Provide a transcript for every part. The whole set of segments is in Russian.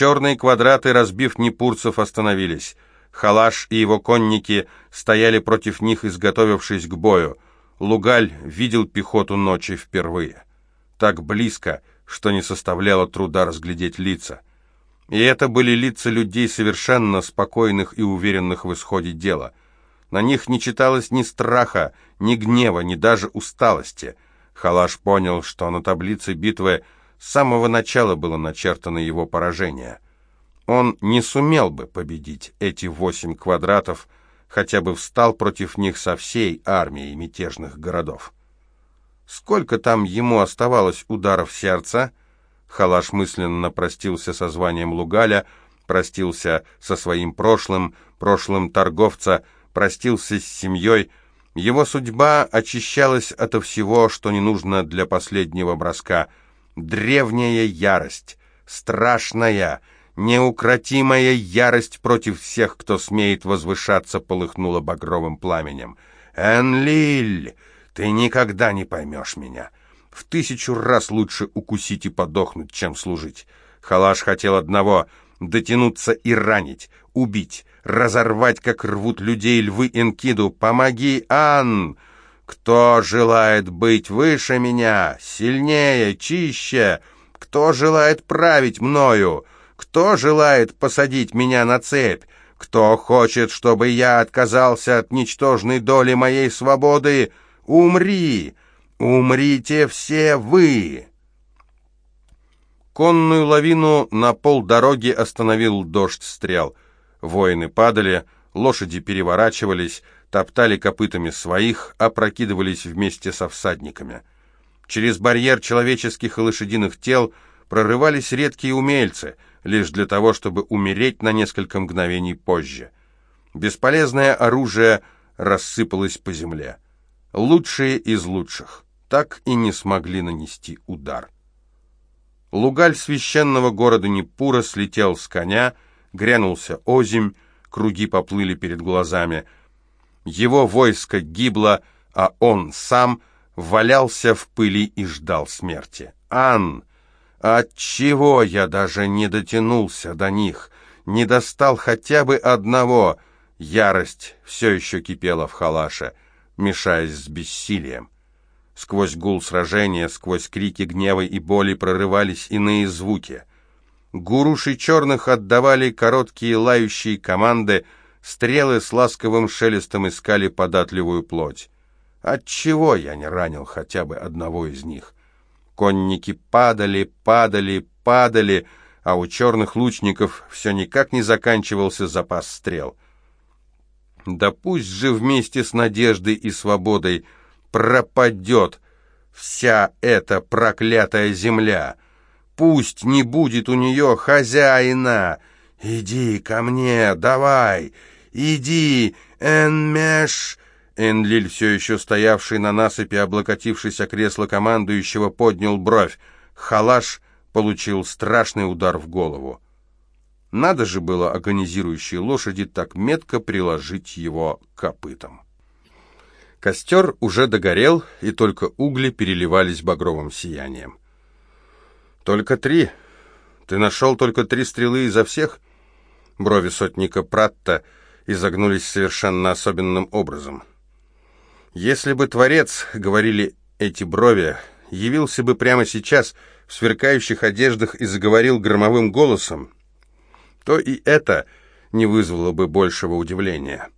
Черные квадраты, разбив непурцев, остановились. Халаш и его конники стояли против них, изготовившись к бою. Лугаль видел пехоту ночи впервые. Так близко, что не составляло труда разглядеть лица. И это были лица людей, совершенно спокойных и уверенных в исходе дела. На них не читалось ни страха, ни гнева, ни даже усталости. Халаш понял, что на таблице битвы с самого начала было начертано его поражение. Он не сумел бы победить эти восемь квадратов, хотя бы встал против них со всей армией мятежных городов. Сколько там ему оставалось ударов сердца? Халаш мысленно простился со званием Лугаля, простился со своим прошлым, прошлым торговца, простился с семьей. Его судьба очищалась ото всего, что не нужно для последнего броска. Древняя ярость, страшная, неукротимая ярость против всех, кто смеет возвышаться, полыхнула багровым пламенем. «Энлиль!» Ты никогда не поймешь меня. В тысячу раз лучше укусить и подохнуть, чем служить. Халаш хотел одного — дотянуться и ранить, убить, разорвать, как рвут людей львы Энкиду. Помоги, Ан! Кто желает быть выше меня, сильнее, чище? Кто желает править мною? Кто желает посадить меня на цепь? Кто хочет, чтобы я отказался от ничтожной доли моей свободы?» Умри! Умрите все вы!» Конную лавину на полдороги остановил дождь стрел. Воины падали, лошади переворачивались, топтали копытами своих, опрокидывались вместе со всадниками. Через барьер человеческих и лошадиных тел прорывались редкие умельцы, лишь для того, чтобы умереть на несколько мгновений позже. Бесполезное оружие рассыпалось по земле. Лучшие из лучших так и не смогли нанести удар. Лугаль священного города Непура слетел с коня, грянулся озимь, круги поплыли перед глазами. Его войско гибло, а он сам валялся в пыли и ждал смерти. «Ан! Отчего я даже не дотянулся до них, не достал хотя бы одного?» Ярость все еще кипела в халаше мешаясь с бессилием. Сквозь гул сражения, сквозь крики гнева и боли прорывались иные звуки. Гуруши черных отдавали короткие лающие команды, стрелы с ласковым шелестом искали податливую плоть. Отчего я не ранил хотя бы одного из них? Конники падали, падали, падали, а у черных лучников все никак не заканчивался запас стрел — да пусть же вместе с надеждой и свободой пропадет вся эта проклятая земля. Пусть не будет у нее хозяина. Иди ко мне, давай, иди, Энмеш. Энлиль, все еще стоявший на насыпи, облокотившись о кресло командующего, поднял бровь. Халаш получил страшный удар в голову. Надо же было агонизирующей лошади так метко приложить его копытом. Костер уже догорел, и только угли переливались багровым сиянием. «Только три? Ты нашел только три стрелы изо всех?» Брови сотника Пратта изогнулись совершенно особенным образом. «Если бы Творец, — говорили эти брови, — явился бы прямо сейчас в сверкающих одеждах и заговорил громовым голосом, то и это не вызвало бы большего удивления.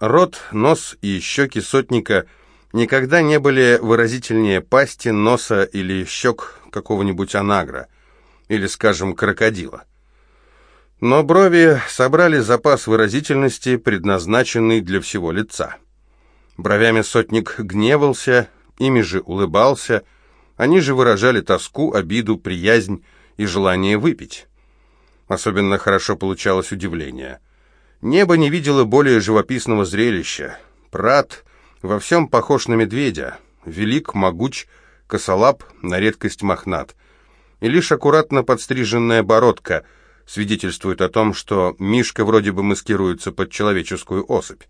Рот, нос и щеки сотника никогда не были выразительнее пасти, носа или щек какого-нибудь анагра, или, скажем, крокодила. Но брови собрали запас выразительности, предназначенный для всего лица. Бровями сотник гневался, ими же улыбался, они же выражали тоску, обиду, приязнь и желание выпить. Особенно хорошо получалось удивление. Небо не видело более живописного зрелища. Прат во всем похож на медведя. Велик, могуч, косолап, на редкость мохнат. И лишь аккуратно подстриженная бородка свидетельствует о том, что Мишка вроде бы маскируется под человеческую особь.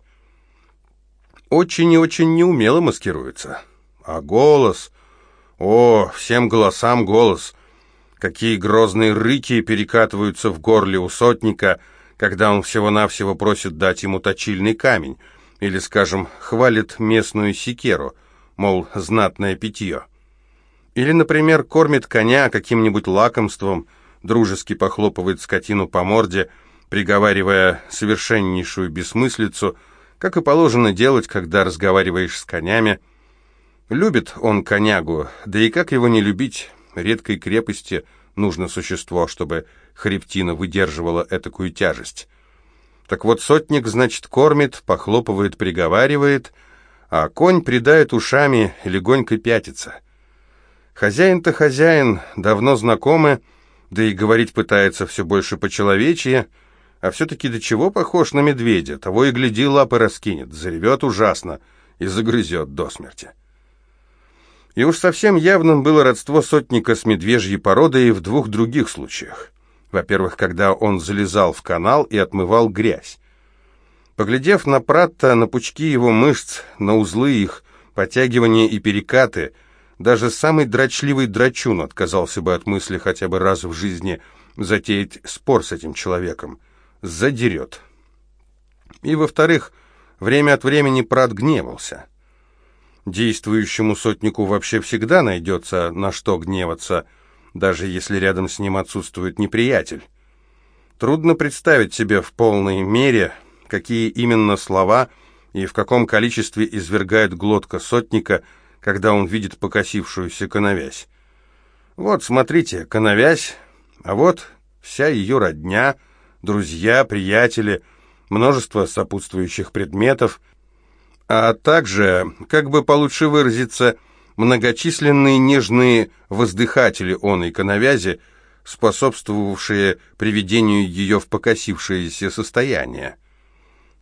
Очень и очень неумело маскируется. А голос... О, всем голосам голос. Какие грозные рыки перекатываются в горле у сотника, когда он всего-навсего просит дать ему точильный камень, или, скажем, хвалит местную секеру, мол, знатное питье. Или, например, кормит коня каким-нибудь лакомством, дружески похлопывает скотину по морде, приговаривая совершеннейшую бессмыслицу, как и положено делать, когда разговариваешь с конями. Любит он конягу, да и как его не любить, редкой крепости нужно существо, чтобы хребтина выдерживала этакую тяжесть. Так вот, сотник, значит, кормит, похлопывает, приговаривает, а конь придает ушами легонько пятится. Хозяин-то хозяин, давно знакомы, да и говорить пытается все больше по-человечье, а все-таки до чего похож на медведя, того и гляди, лапы раскинет, заревет ужасно и загрызет до смерти. И уж совсем явным было родство сотника с медвежьей породой в двух других случаях. Во-первых, когда он залезал в канал и отмывал грязь. Поглядев на Пратта, на пучки его мышц, на узлы их, потягивания и перекаты, даже самый дрочливый драчун отказался бы от мысли хотя бы раз в жизни затеять спор с этим человеком задерет. И, во-вторых, время от времени Прат гневался. Действующему сотнику вообще всегда найдется на что гневаться, даже если рядом с ним отсутствует неприятель. Трудно представить себе в полной мере, какие именно слова и в каком количестве извергает глотка сотника, когда он видит покосившуюся коновязь. Вот, смотрите, коновязь, а вот вся ее родня — друзья, приятели, множество сопутствующих предметов, а также, как бы получше выразиться, многочисленные нежные воздыхатели оной коновязи, способствовавшие приведению ее в покосившееся состояние.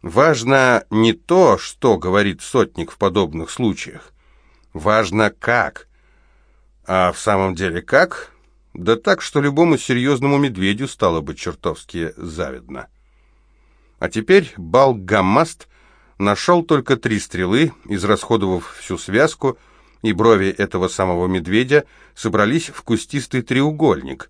Важно не то, что говорит сотник в подобных случаях. Важно как. А в самом деле как? Да так, что любому серьезному медведю стало бы чертовски завидно. А теперь Балгамаст нашел только три стрелы, израсходовав всю связку, и брови этого самого медведя собрались в кустистый треугольник.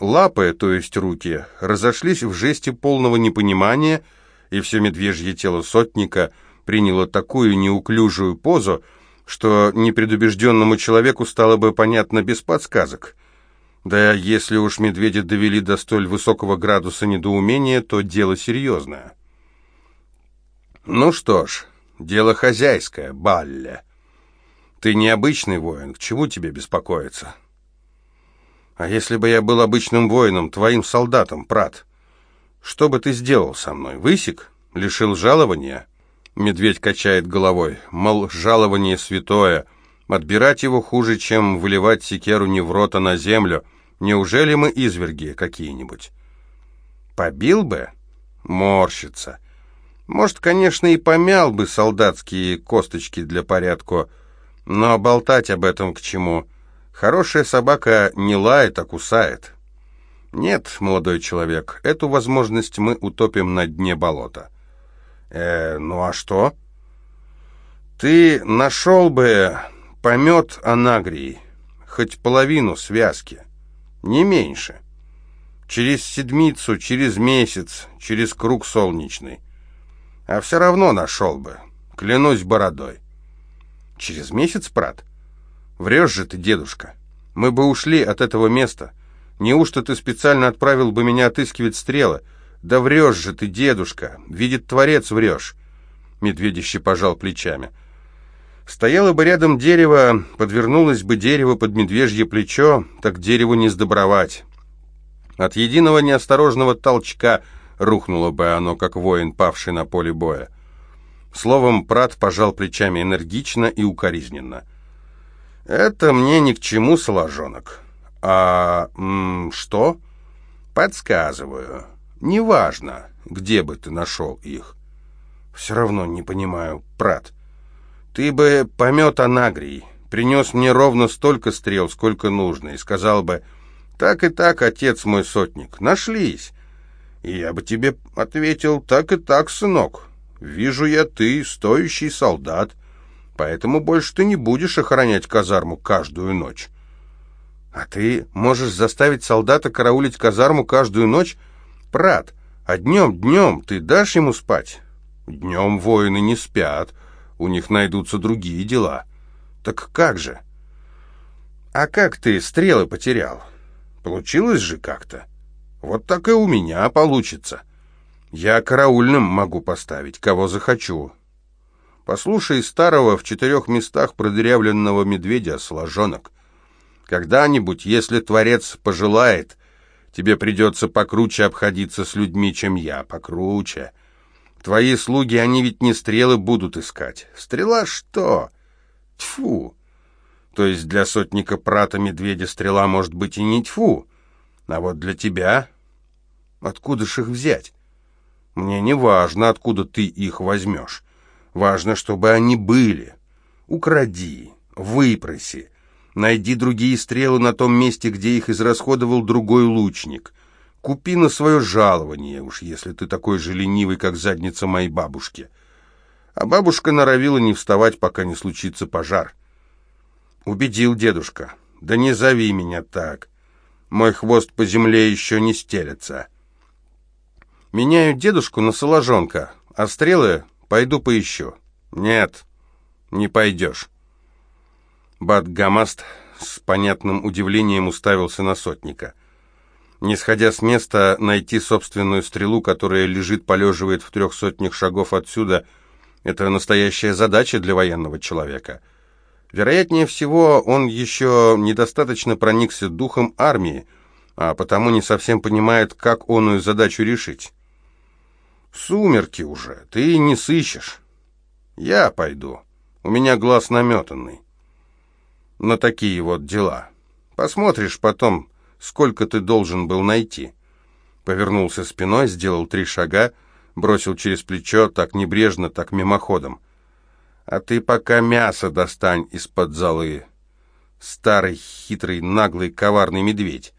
Лапы, то есть руки, разошлись в жесте полного непонимания, и все медвежье тело сотника приняло такую неуклюжую позу, что непредубежденному человеку стало бы понятно без подсказок — да если уж медведя довели до столь высокого градуса недоумения, то дело серьезное. Ну что ж, дело хозяйское, Балле. Ты необычный воин, к чему тебе беспокоиться? А если бы я был обычным воином, твоим солдатом, Прат, что бы ты сделал со мной? Высек? Лишил жалования? Медведь качает головой, мол, жалование святое, отбирать его хуже, чем выливать секеру не в рот, а на землю — Неужели мы изверги какие-нибудь? Побил бы? Морщится. Может, конечно, и помял бы солдатские косточки для порядку, но болтать об этом к чему? Хорошая собака не лает, а кусает. Нет, молодой человек, эту возможность мы утопим на дне болота. Э, ну а что? Ты нашел бы помет анагрии, хоть половину связки не меньше. Через седмицу, через месяц, через круг солнечный. А все равно нашел бы, клянусь бородой. Через месяц, брат? Врешь же ты, дедушка. Мы бы ушли от этого места. Неужто ты специально отправил бы меня отыскивать стрелы? Да врешь же ты, дедушка. Видит Творец, врешь. Медведище пожал плечами. — Стояло бы рядом дерево, подвернулось бы дерево под медвежье плечо, так дереву не сдобровать. От единого неосторожного толчка рухнуло бы оно, как воин, павший на поле боя. Словом, Прат пожал плечами энергично и укоризненно. «Это мне ни к чему, соложонок». «А... М, что?» «Подсказываю. Неважно, где бы ты нашел их». «Все равно не понимаю, Прат». Ты бы помет Анагрий, принес мне ровно столько стрел, сколько нужно, и сказал бы, так и так, отец мой сотник, нашлись. И я бы тебе ответил, так и так, сынок, вижу я, ты стоящий солдат, поэтому больше ты не будешь охранять казарму каждую ночь. А ты можешь заставить солдата караулить казарму каждую ночь? Прат, а днем, днем ты дашь ему спать? Днем воины не спят, у них найдутся другие дела. Так как же? А как ты стрелы потерял? Получилось же как-то. Вот так и у меня получится. Я караульным могу поставить, кого захочу. Послушай старого в четырех местах продырявленного медведя, сложенок. Когда-нибудь, если Творец пожелает, тебе придется покруче обходиться с людьми, чем я, покруче. Твои слуги, они ведь не стрелы будут искать. Стрела что? Тьфу! То есть для сотника прата медведя стрела может быть и не тьфу, а вот для тебя... Откуда ж их взять? Мне не важно, откуда ты их возьмешь. Важно, чтобы они были. Укради, выпроси, Найди другие стрелы на том месте, где их израсходовал другой лучник. Купи на свое жалование, уж если ты такой же ленивый, как задница моей бабушки. А бабушка норовила не вставать, пока не случится пожар. Убедил дедушка. Да не зови меня так. Мой хвост по земле еще не стелется. Меняю дедушку на соложонка, а стрелы пойду поищу. Нет, не пойдешь. Бат-Гамаст с понятным удивлением уставился на сотника. Не сходя с места, найти собственную стрелу, которая лежит, полеживает в трех сотнях шагов отсюда, это настоящая задача для военного человека. Вероятнее всего, он еще недостаточно проникся духом армии, а потому не совсем понимает, как оную задачу решить. «Сумерки уже, ты не сыщешь. Я пойду. У меня глаз наметанный» на такие вот дела. Посмотришь потом, сколько ты должен был найти». Повернулся спиной, сделал три шага, бросил через плечо, так небрежно, так мимоходом. «А ты пока мясо достань из-под золы, старый, хитрый, наглый, коварный медведь».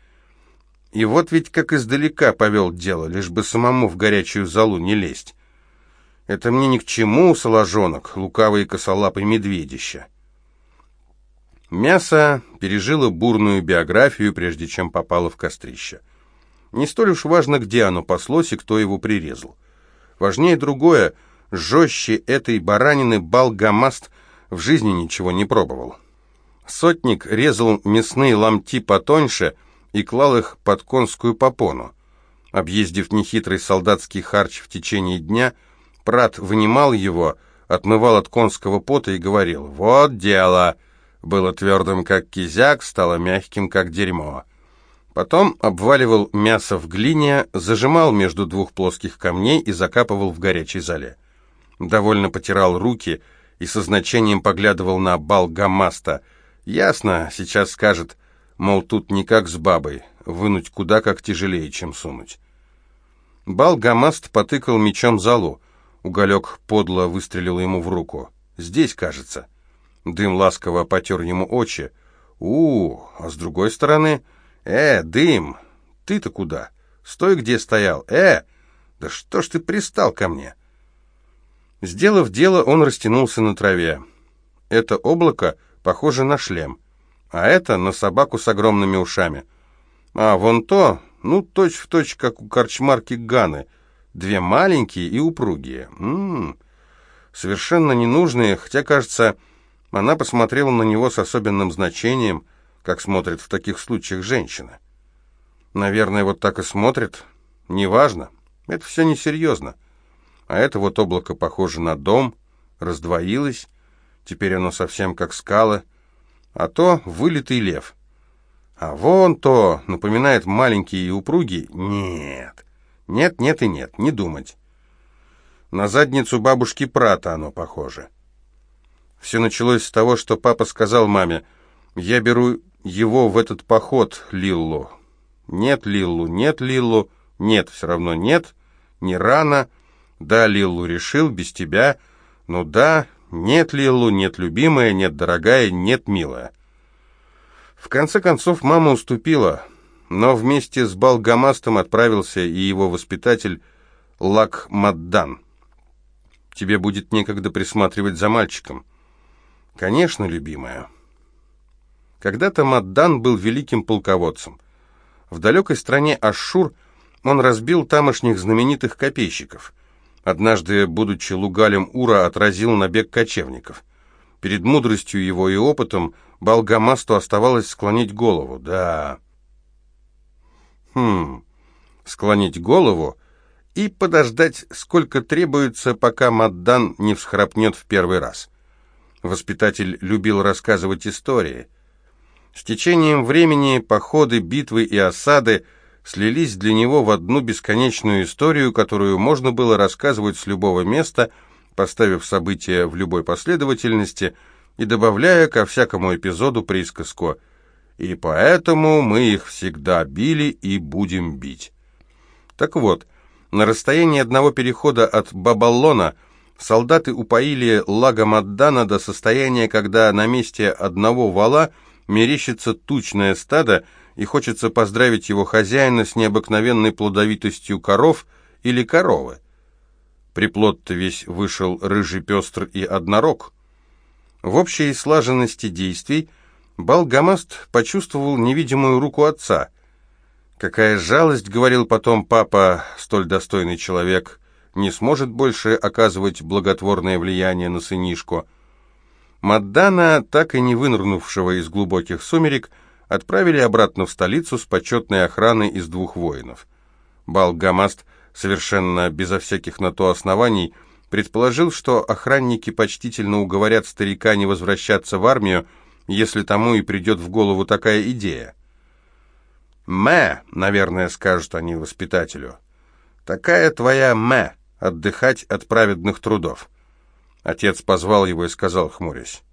И вот ведь как издалека повел дело, лишь бы самому в горячую залу не лезть. Это мне ни к чему, соложонок, лукавый и косолапый медведище. Мясо пережило бурную биографию, прежде чем попало в кострище. Не столь уж важно, где оно паслось и кто его прирезал. Важнее другое, жестче этой баранины Балгамаст в жизни ничего не пробовал. Сотник резал мясные ломти потоньше и клал их под конскую попону. Объездив нехитрый солдатский харч в течение дня, Прат вынимал его, отмывал от конского пота и говорил «Вот дело!» Было твердым, как кизяк, стало мягким, как дерьмо. Потом обваливал мясо в глине, зажимал между двух плоских камней и закапывал в горячей зале. Довольно потирал руки и со значением поглядывал на Балгамаста. Ясно, сейчас скажет, мол, тут не как с бабой, вынуть куда как тяжелее, чем сунуть. Балгамаст потыкал мечом залу. Уголек подло выстрелил ему в руку. «Здесь, кажется». Дым ласково потер ему очи. у а с другой стороны... «Э, дым, ты-то куда? Стой, где стоял. Э, да что ж ты пристал ко мне?» Сделав дело, он растянулся на траве. Это облако похоже на шлем, а это на собаку с огромными ушами. А вон то, ну, точь-в-точь, точь, как у корчмарки Ганы. Две маленькие и упругие. М -м -м. Совершенно ненужные, хотя, кажется, она посмотрела на него с особенным значением, как смотрит в таких случаях женщина. Наверное, вот так и смотрит. Неважно. Это все несерьезно. А это вот облако похоже на дом, раздвоилось. Теперь оно совсем как скала. А то вылитый лев. А вон то напоминает маленькие и упругие. Нет. Нет, нет и нет. Не думать. На задницу бабушки Прата оно похоже. Все началось с того, что папа сказал маме, «Я беру его в этот поход, Лиллу». «Нет, Лиллу, нет, Лиллу, нет, все равно нет, не рано. Да, Лиллу решил, без тебя. Ну да, нет, Лиллу, нет, любимая, нет, дорогая, нет, милая». В конце концов мама уступила, но вместе с Балгамастом отправился и его воспитатель Лак Маддан. «Тебе будет некогда присматривать за мальчиком». «Конечно, любимая». Когда-то Маддан был великим полководцем. В далекой стране Ашшур он разбил тамошних знаменитых копейщиков. Однажды, будучи лугалем Ура, отразил набег кочевников. Перед мудростью его и опытом Балгамасту оставалось склонить голову. Да. Хм. Склонить голову и подождать, сколько требуется, пока Маддан не всхрапнет в первый раз. Воспитатель любил рассказывать истории. С течением времени походы, битвы и осады слились для него в одну бесконечную историю, которую можно было рассказывать с любого места, поставив события в любой последовательности и добавляя ко всякому эпизоду присказку «И поэтому мы их всегда били и будем бить». Так вот, на расстоянии одного перехода от Бабаллона солдаты упоили лагом Аддана до состояния, когда на месте одного вала мерещится тучное стадо, и хочется поздравить его хозяина с необыкновенной плодовитостью коров или коровы. Приплод-то весь вышел рыжий пестр и однорог. В общей слаженности действий Балгамаст почувствовал невидимую руку отца — Какая жалость, говорил потом папа, столь достойный человек, не сможет больше оказывать благотворное влияние на сынишку. Маддана, так и не вынырнувшего из глубоких сумерек, отправили обратно в столицу с почетной охраной из двух воинов. Балгамаст, совершенно безо всяких на то оснований, предположил, что охранники почтительно уговорят старика не возвращаться в армию, если тому и придет в голову такая идея. «Мэ», — наверное, скажут они воспитателю. «Такая твоя мэ, отдыхать от праведных трудов». Отец позвал его и сказал, хмурясь.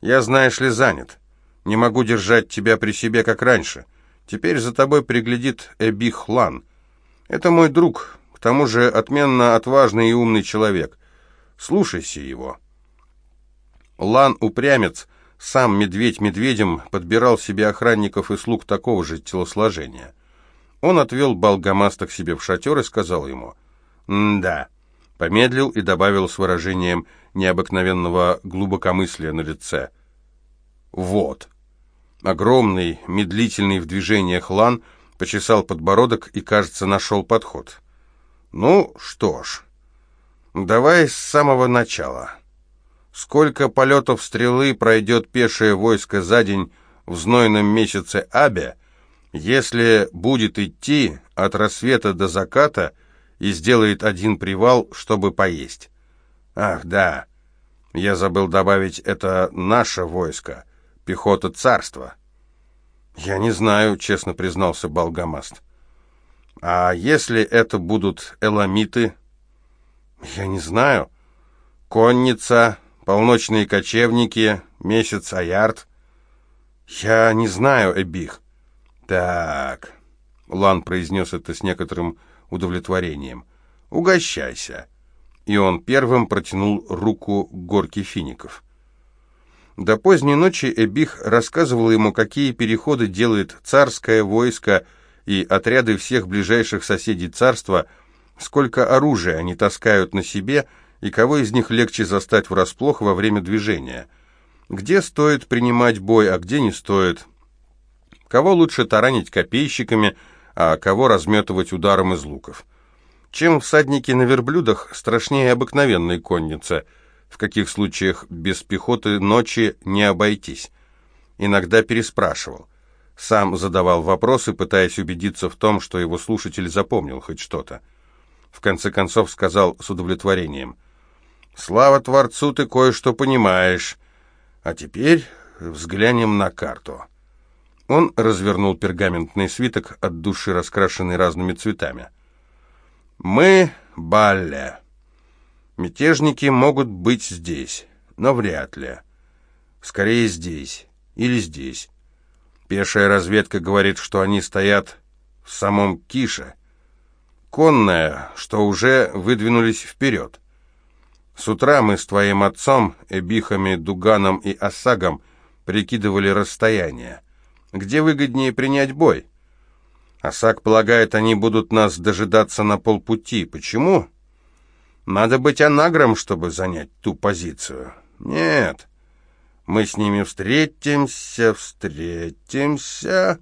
«Я, знаешь ли, занят. Не могу держать тебя при себе, как раньше. Теперь за тобой приглядит Эби Хлан. Это мой друг, к тому же отменно отважный и умный человек. Слушайся его». Лан упрямец, сам медведь медведем подбирал себе охранников и слуг такого же телосложения. Он отвел Балгамаста к себе в шатер и сказал ему «Да». Помедлил и добавил с выражением необыкновенного глубокомыслия на лице «Вот». Огромный, медлительный в движениях лан почесал подбородок и, кажется, нашел подход. «Ну, что ж, давай с самого начала». Сколько полетов стрелы пройдет пешее войско за день в знойном месяце Абе, если будет идти от рассвета до заката и сделает один привал, чтобы поесть? Ах, да, я забыл добавить, это наше войско, пехота царства. Я не знаю, честно признался Балгамаст. А если это будут эламиты? Я не знаю. Конница, полночные кочевники, месяц Аярд. Я не знаю, Эбих. Так, Лан произнес это с некоторым удовлетворением. Угощайся. И он первым протянул руку к горке фиников. До поздней ночи Эбих рассказывал ему, какие переходы делает царское войско и отряды всех ближайших соседей царства, сколько оружия они таскают на себе и кого из них легче застать врасплох во время движения. Где стоит принимать бой, а где не стоит. Кого лучше таранить копейщиками, а кого разметывать ударом из луков. Чем всадники на верблюдах страшнее обыкновенной конницы, в каких случаях без пехоты ночи не обойтись. Иногда переспрашивал. Сам задавал вопросы, пытаясь убедиться в том, что его слушатель запомнил хоть что-то. В конце концов сказал с удовлетворением – Слава Творцу, ты кое-что понимаешь. А теперь взглянем на карту. Он развернул пергаментный свиток от души, раскрашенный разными цветами. Мы Балле. Мятежники могут быть здесь, но вряд ли. Скорее здесь или здесь. Пешая разведка говорит, что они стоят в самом Кише. Конная, что уже выдвинулись вперед. С утра мы с твоим отцом, Эбихами, Дуганом и Осагом прикидывали расстояние. Где выгоднее принять бой? Осаг полагает, они будут нас дожидаться на полпути. Почему? Надо быть анагром, чтобы занять ту позицию. Нет. Мы с ними встретимся, встретимся...»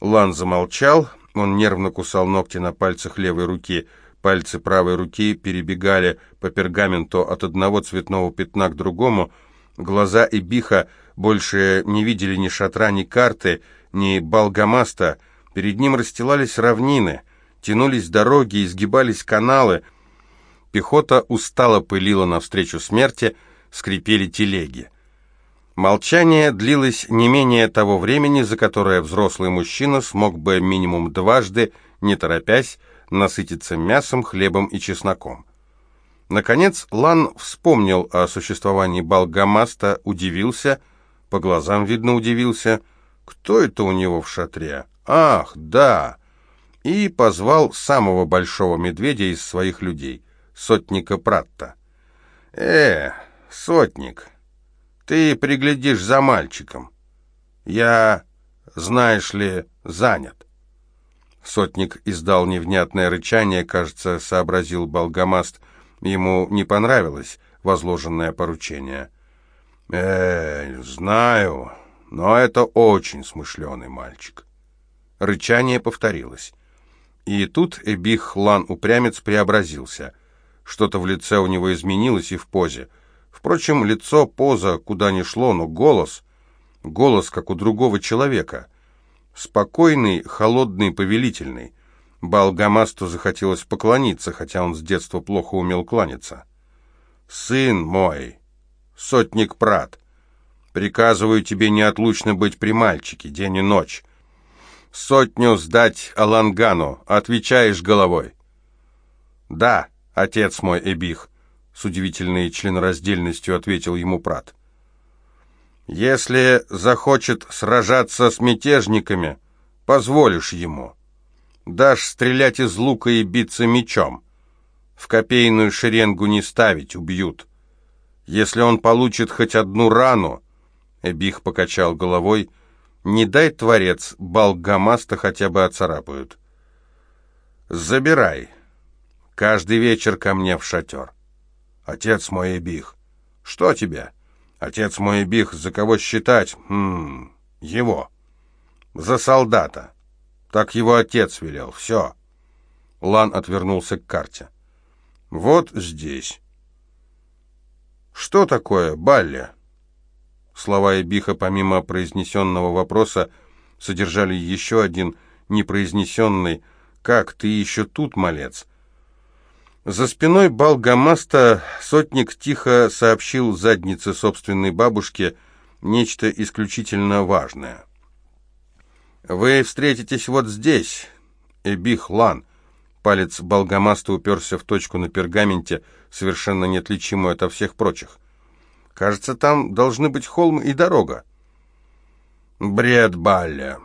Лан замолчал, он нервно кусал ногти на пальцах левой руки. Пальцы правой руки перебегали по пергаменту от одного цветного пятна к другому. Глаза и биха больше не видели ни шатра, ни карты, ни балгамаста. Перед ним расстилались равнины, тянулись дороги, изгибались каналы. Пехота устало пылила навстречу смерти, скрипели телеги. Молчание длилось не менее того времени, за которое взрослый мужчина смог бы минимум дважды, не торопясь, насытиться мясом, хлебом и чесноком. Наконец Лан вспомнил о существовании Балгамаста, удивился, по глазам видно удивился, кто это у него в шатре? Ах, да! И позвал самого большого медведя из своих людей, сотника Пратта. «Э, сотник!» Ты приглядишь за мальчиком. Я, знаешь ли, занят. Сотник издал невнятное рычание, кажется, сообразил Болгамаст. Ему не понравилось возложенное поручение. «Э, знаю, но это очень смышленый мальчик». Рычание повторилось. И тут Эбих Лан-упрямец преобразился. Что-то в лице у него изменилось и в позе. Впрочем, лицо, поза, куда ни шло, но голос... Голос, как у другого человека. Спокойный, холодный, повелительный. Балгамасту захотелось поклониться, хотя он с детства плохо умел кланяться. «Сын мой, сотник Прат, приказываю тебе неотлучно быть при мальчике, день и ночь. Сотню сдать Алангану, отвечаешь головой». «Да, отец мой Эбих», с удивительной членораздельностью ответил ему Прат. «Если захочет сражаться с мятежниками, позволишь ему. Дашь стрелять из лука и биться мечом. В копейную шеренгу не ставить, убьют. Если он получит хоть одну рану...» Эбих покачал головой. «Не дай, Творец, Балгамаста хотя бы оцарапают. Забирай. Каждый вечер ко мне в шатер. «Отец мой Эбих». «Что тебе?» «Отец мой Эбих, за кого считать?» «Хм... Его». «За солдата». «Так его отец велел. Все». Лан отвернулся к карте. «Вот здесь». «Что такое Балли?» Слова Эбиха, помимо произнесенного вопроса, содержали еще один непроизнесенный «Как, ты еще тут, малец?» За спиной Балгамаста сотник тихо сообщил заднице собственной бабушке нечто исключительно важное. «Вы встретитесь вот здесь, Эбих-Лан». Палец Балгамаста уперся в точку на пергаменте, совершенно неотличимую от всех прочих. «Кажется, там должны быть холм и дорога». «Бред, Балля.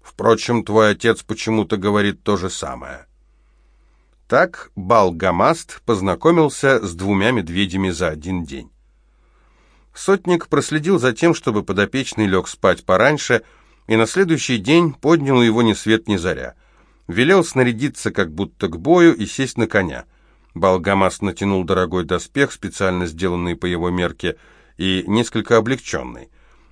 Впрочем, твой отец почему-то говорит то же самое». Так Балгамаст познакомился с двумя медведями за один день. Сотник проследил за тем, чтобы подопечный лег спать пораньше, и на следующий день поднял его ни свет ни заря. Велел снарядиться как будто к бою и сесть на коня. Балгамаст натянул дорогой доспех, специально сделанный по его мерке, и несколько облегченный.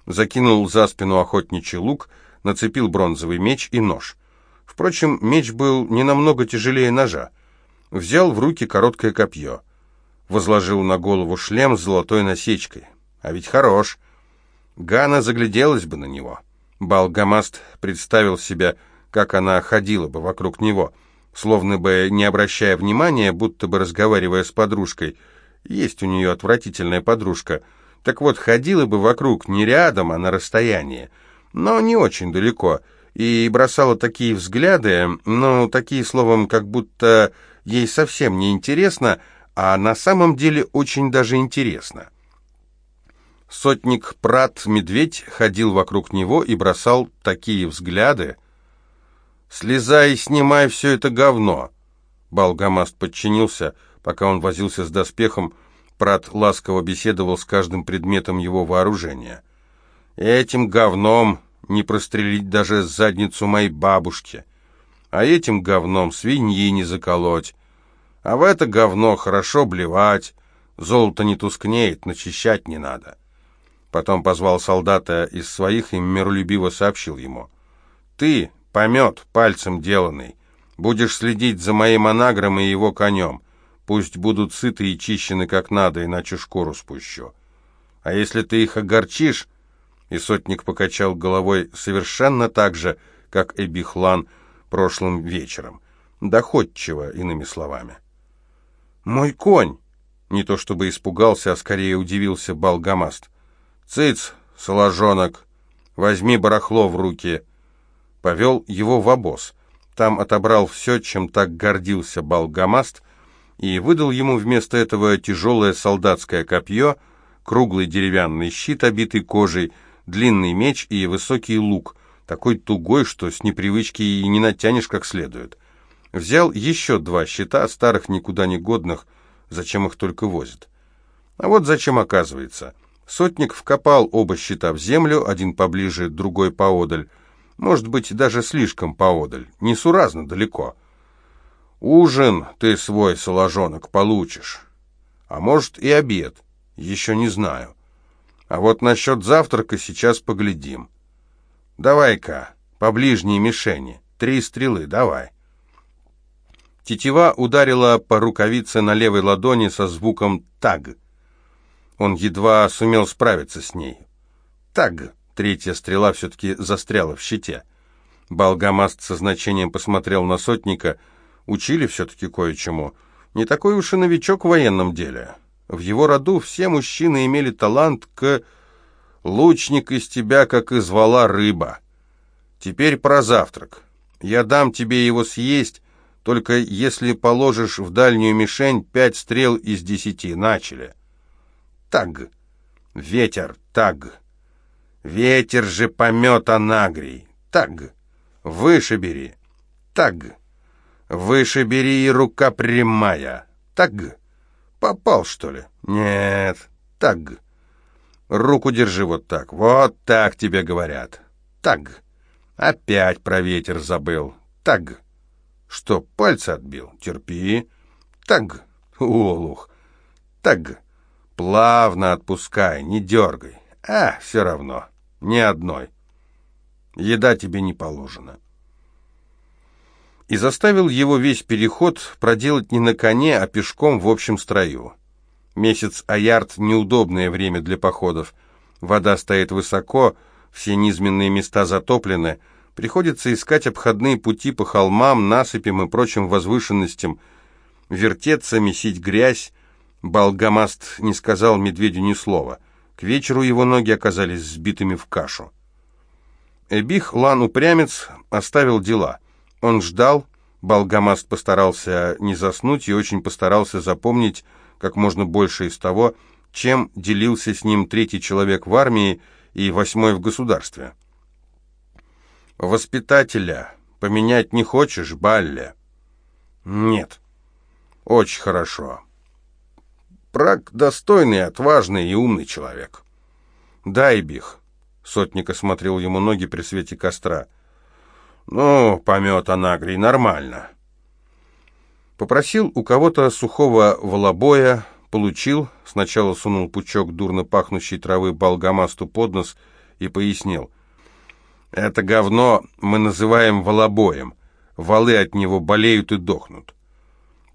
Закинул за спину охотничий лук, нацепил бронзовый меч и нож. Впрочем, меч был не намного тяжелее ножа взял в руки короткое копье, возложил на голову шлем с золотой насечкой. А ведь хорош. Гана загляделась бы на него. Балгамаст представил себя, как она ходила бы вокруг него, словно бы не обращая внимания, будто бы разговаривая с подружкой. Есть у нее отвратительная подружка. Так вот, ходила бы вокруг, не рядом, а на расстоянии, но не очень далеко, и бросала такие взгляды, ну, такие, словом, как будто ей совсем не интересно, а на самом деле очень даже интересно. Сотник Прат-медведь ходил вокруг него и бросал такие взгляды. «Слезай и снимай все это говно!» Балгамаст подчинился, пока он возился с доспехом, Прат ласково беседовал с каждым предметом его вооружения. «Этим говном не прострелить даже задницу моей бабушки!» а этим говном свиньи не заколоть. А в это говно хорошо блевать, золото не тускнеет, начищать не надо. Потом позвал солдата из своих и миролюбиво сообщил ему. «Ты, помет, пальцем деланный, будешь следить за моим анагром и его конем. Пусть будут сыты и чищены как надо, иначе шкуру спущу. А если ты их огорчишь...» И сотник покачал головой совершенно так же, как Эбихлан прошлым вечером. Доходчиво, иными словами. «Мой конь!» Не то чтобы испугался, а скорее удивился Балгамаст. «Цыц, соложонок, возьми барахло в руки!» Повел его в обоз. Там отобрал все, чем так гордился Балгамаст, и выдал ему вместо этого тяжелое солдатское копье, круглый деревянный щит, обитый кожей, длинный меч и высокий лук, такой тугой, что с непривычки и не натянешь как следует. Взял еще два щита, старых никуда не годных, зачем их только возят. А вот зачем оказывается. Сотник вкопал оба щита в землю, один поближе, другой поодаль. Может быть, даже слишком поодаль, несуразно далеко. Ужин ты свой, соложонок, получишь. А может и обед, еще не знаю. А вот насчет завтрака сейчас поглядим. Давай-ка, по ближней мишени, три стрелы, давай. Тетива ударила по рукавице на левой ладони со звуком «таг». Он едва сумел справиться с ней. «Таг!» Третья стрела все-таки застряла в щите. Балгамаст со значением посмотрел на сотника. Учили все-таки кое-чему. Не такой уж и новичок в военном деле. В его роду все мужчины имели талант к... «Лучник из тебя, как из вала рыба. Теперь про завтрак. Я дам тебе его съесть, только если положишь в дальнюю мишень пять стрел из десяти, начали. Таг. Ветер, таг. Ветер же помет анагрий. Таг. Выше бери. Таг. Выше бери и рука прямая. Таг. Попал, что ли? Нет. Таг. Руку держи вот так. Вот так тебе говорят. Таг. Опять про ветер забыл. Таг. Что, пальцы отбил? Терпи. Так, олух. Так, плавно отпускай, не дергай. А, все равно, ни одной. Еда тебе не положена. И заставил его весь переход проделать не на коне, а пешком в общем строю. Месяц Аярд — неудобное время для походов. Вода стоит высоко, все низменные места затоплены — Приходится искать обходные пути по холмам, насыпям и прочим возвышенностям, вертеться, месить грязь. Балгамаст не сказал медведю ни слова. К вечеру его ноги оказались сбитыми в кашу. Эбих, лан-упрямец, оставил дела. Он ждал, Балгамаст постарался не заснуть и очень постарался запомнить как можно больше из того, чем делился с ним третий человек в армии и восьмой в государстве. «Воспитателя поменять не хочешь, Балле?» «Нет». «Очень хорошо. Прак достойный, отважный и умный человек». «Дай бих». Сотник осмотрел ему ноги при свете костра. «Ну, помет анагрий, нормально». Попросил у кого-то сухого волобоя, получил, сначала сунул пучок дурно пахнущей травы болгамасту под нос и пояснил. Это говно мы называем волобоем. Валы от него болеют и дохнут.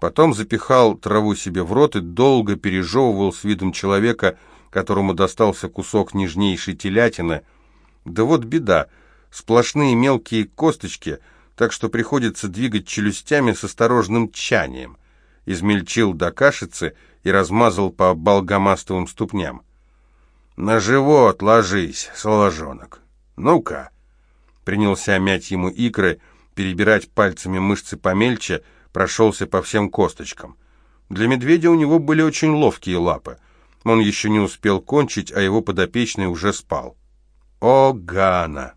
Потом запихал траву себе в рот и долго пережевывал с видом человека, которому достался кусок нежнейшей телятины. Да вот беда, сплошные мелкие косточки, так что приходится двигать челюстями с осторожным тчанием. Измельчил до кашицы и размазал по болгомастовым ступням. «На живот ложись, соложонок. Ну-ка!» принялся мять ему икры, перебирать пальцами мышцы помельче, прошелся по всем косточкам. Для медведя у него были очень ловкие лапы. Он еще не успел кончить, а его подопечный уже спал. О, Гана!